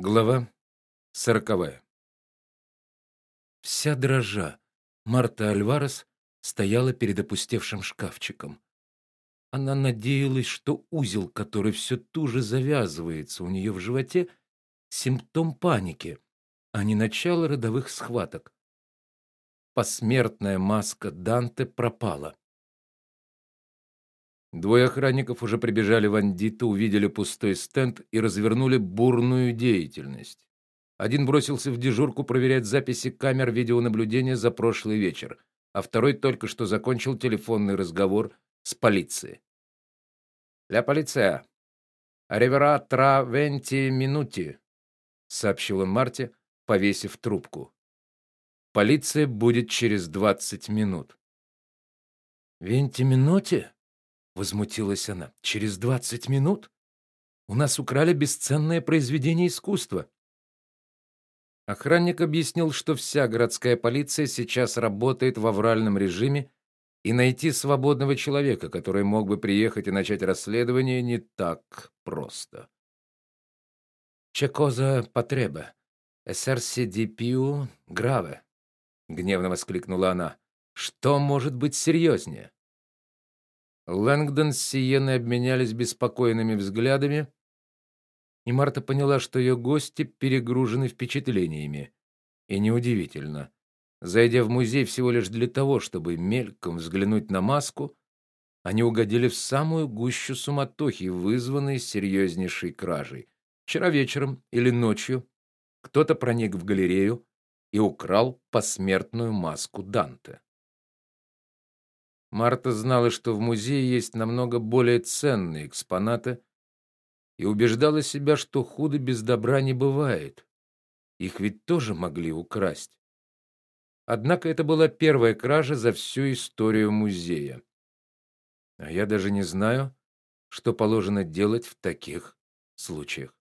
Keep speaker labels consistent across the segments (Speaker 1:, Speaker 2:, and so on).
Speaker 1: Глава сороковая. Вся дрожа, Марта Альварес стояла перед опустевшим шкафчиком. Она надеялась, что узел, который все туже завязывается у нее в животе, симптом паники, а не начало родовых схваток. Посмертная маска Данте пропала. Двое охранников уже прибежали в Андиту, увидели пустой стенд и развернули бурную деятельность. Один бросился в дежурку проверять записи камер видеонаблюдения за прошлый вечер, а второй только что закончил телефонный разговор с полицией. "Ля полиция. Arriverà tra venti minuti", сообщил он Марте, повесив трубку. Полиция будет через двадцать минут. "Венти минуте?" Возмутилась она. Через двадцать минут у нас украли бесценное произведение искусства. Охранник объяснил, что вся городская полиция сейчас работает в авральном режиме, и найти свободного человека, который мог бы приехать и начать расследование, не так просто. Cosa потреба? Più grave, гневно воскликнула она. Что может быть серьезнее?» Лэнгдон с Сиеной обменялись беспокойными взглядами, и Марта поняла, что ее гости перегружены впечатлениями. И неудивительно. Зайдя в музей всего лишь для того, чтобы мельком взглянуть на маску, они угодили в самую гущу суматохи, вызванной серьезнейшей кражей. Вчера вечером или ночью кто-то проник в галерею и украл посмертную маску Данте. Марта знала, что в музее есть намного более ценные экспонаты, и убеждала себя, что худо без добра не бывает. Их ведь тоже могли украсть. Однако это была первая кража за всю историю музея. А я даже не знаю, что положено делать в таких случаях.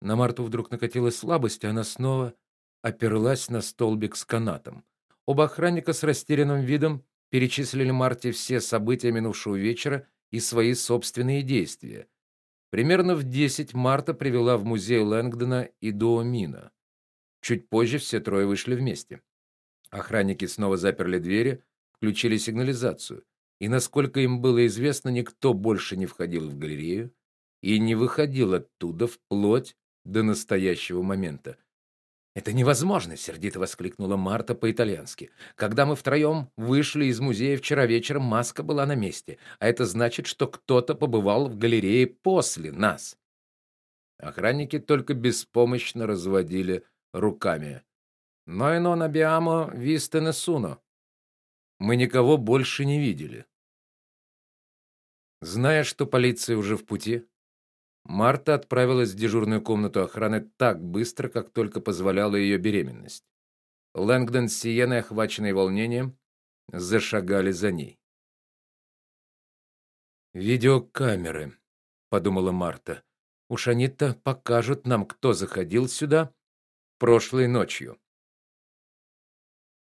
Speaker 1: На Марту вдруг накатила слабость, и она снова оперлась на столбик с канатом. Оба охранника с растерянным видом перечислили Марте все события минувшего вечера и свои собственные действия. Примерно в 10 Марта привела в музей Лэнгдона и Дуомина. Чуть позже все трое вышли вместе. Охранники снова заперли двери, включили сигнализацию, и насколько им было известно, никто больше не входил в галерею и не выходил оттуда вплоть до настоящего момента. Это невозможно, сердито воскликнула Марта по-итальянски. Когда мы втроем вышли из музея вчера вечером, маска была на месте, а это значит, что кто-то побывал в галерее после нас. Охранники только беспомощно разводили руками. Но и abbiamo visto nessuno. Мы никого больше не видели. Зная, что полиция уже в пути, Марта отправилась в дежурную комнату охраны так быстро, как только позволяла ее беременность. Лэнгдон с Сиеной, охваченные волнением, зашагали за ней. Видеокамеры, подумала Марта. Уж они-то покажут нам, кто заходил сюда прошлой ночью.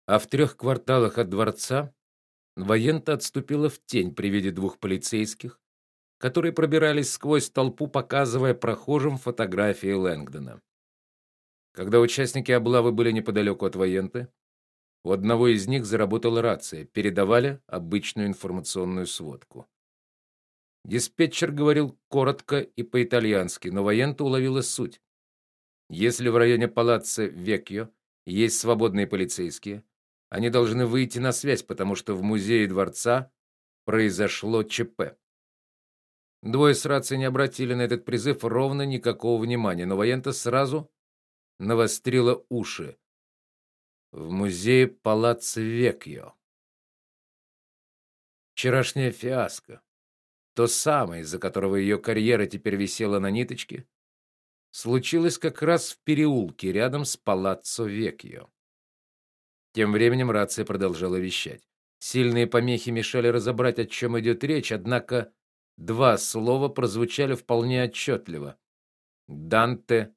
Speaker 1: А в трех кварталах от дворца воента отступила в тень при виде двух полицейских, которые пробирались сквозь толпу, показывая прохожим фотографии Лэнгдона. Когда участники облавы были неподалеку от военты, у одного из них заработала рация, передавали обычную информационную сводку. Диспетчер говорил коротко и по-итальянски, но воента уловила суть. Если в районе палаццо Векьо есть свободные полицейские, они должны выйти на связь, потому что в музее дворца произошло ЧП. Двое с рации не обратили на этот призыв ровно никакого внимания, но воента сразу навострила уши. В музее Палаццо Векьо. Вчерашняя фиаско, то самое, из-за которого ее карьера теперь висела на ниточке, случилось как раз в переулке рядом с Палаццо Векьо. Тем временем рация продолжала вещать. Сильные помехи мешали разобрать, о чем идет речь, однако Два слова прозвучали вполне отчетливо. Данте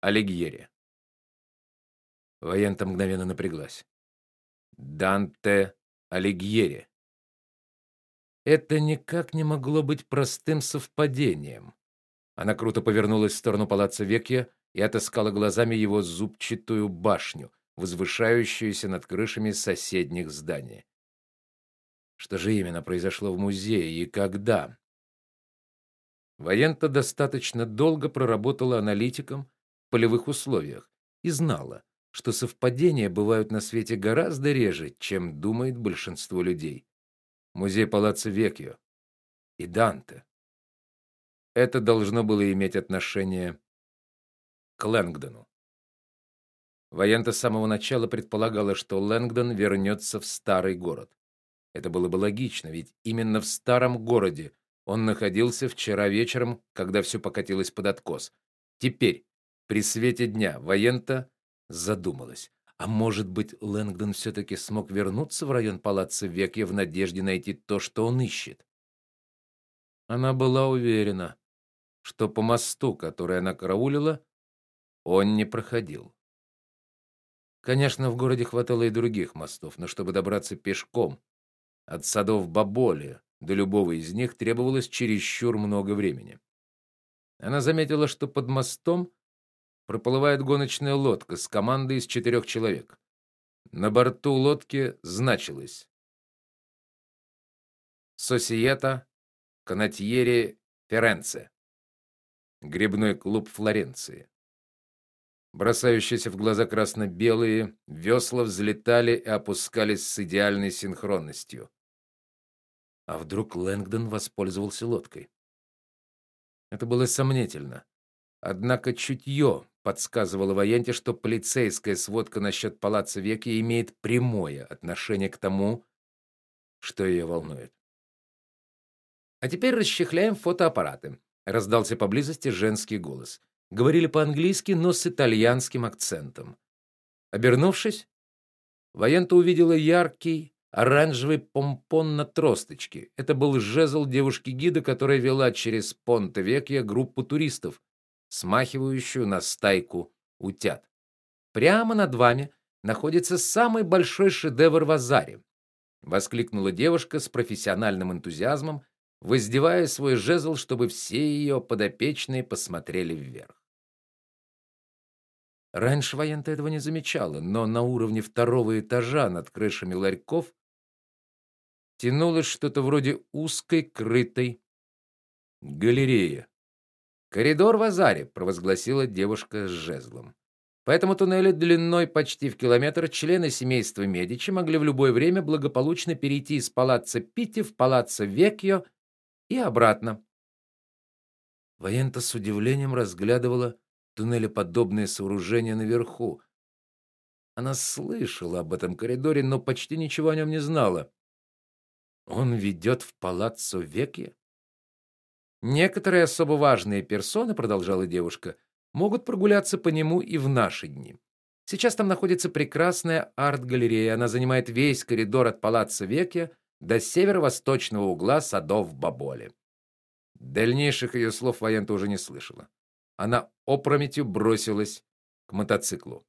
Speaker 1: Алигьери. Воента мгновенно напряглась. Данте Алигьери. Это никак не могло быть простым совпадением. Она круто повернулась в сторону палаца Векья и отыскала глазами его зубчатую башню, возвышающуюся над крышами соседних зданий. Что же именно произошло в музее и когда? Воента достаточно долго проработала аналитиком в полевых условиях и знала, что совпадения бывают на свете гораздо реже, чем думает большинство людей. Музей Палаццо Веккио и Данте. Это должно было иметь отношение к Лэнгдону. Воента с самого начала предполагала, что Лэнгдон вернется в старый город. Это было бы логично, ведь именно в старом городе он находился вчера вечером, когда все покатилось под откос. Теперь, при свете дня, Воента задумалась. А может быть, Лэнгдон все таки смог вернуться в район палаца Векья в надежде найти то, что он ищет? Она была уверена, что по мосту, который она караулила, он не проходил. Конечно, в городе хватало и других мостов, но чтобы добраться пешком от садов Баболи до любого из них требовалось чересчур много времени. Она заметила, что под мостом проплывает гоночная лодка с командой из четырех человек. На борту лодки значилось: Сосиета Канатьери Ференце. Грибной клуб Флоренции. Бросающиеся в глаза красно-белые весла взлетали и опускались с идеальной синхронностью. А вдруг Лэнгдон воспользовался лодкой? Это было сомнительно. Однако чутье подсказывало Ваянте, что полицейская сводка насчет палаца Веки имеет прямое отношение к тому, что ее волнует. А теперь расчехляем фотоаппараты, раздался поблизости женский голос. Говорили по-английски, но с итальянским акцентом. Обернувшись, Ваянта увидела яркий оранжевый помпон на тросточке. Это был жезл девушки-гида, которая вела через Понте-Векья группу туристов, смахивающую на стайку утят. Прямо над вами находится самый большой шедевр в Азаре, воскликнула девушка с профессиональным энтузиазмом, воздевая свой жезл, чтобы все ее подопечные посмотрели вверх. Раньше Ваента этого не замечала, но на уровне второго этажа над крышами ларьков тянулось что-то вроде узкой крытой галереи. Коридор в Азаре, провозгласила девушка с жезлом. По этому туннелю длиной почти в километр члены семейства Медичи могли в любое время благополучно перейти из палаццо Питти в палаццо Веккио и обратно. Воента с удивлением разглядывала туннелеподобные сооружения наверху. Она слышала об этом коридоре, но почти ничего о нем не знала. Он ведет в палаццо Веккьо? Некоторые особо важные персоны, продолжала девушка, могут прогуляться по нему и в наши дни. Сейчас там находится прекрасная арт-галерея. Она занимает весь коридор от палаццо Веккьо до северо-восточного угла садов Боболи. Дальнейших ее слов Вайента уже не слышала. Она опрометью бросилась к мотоциклу.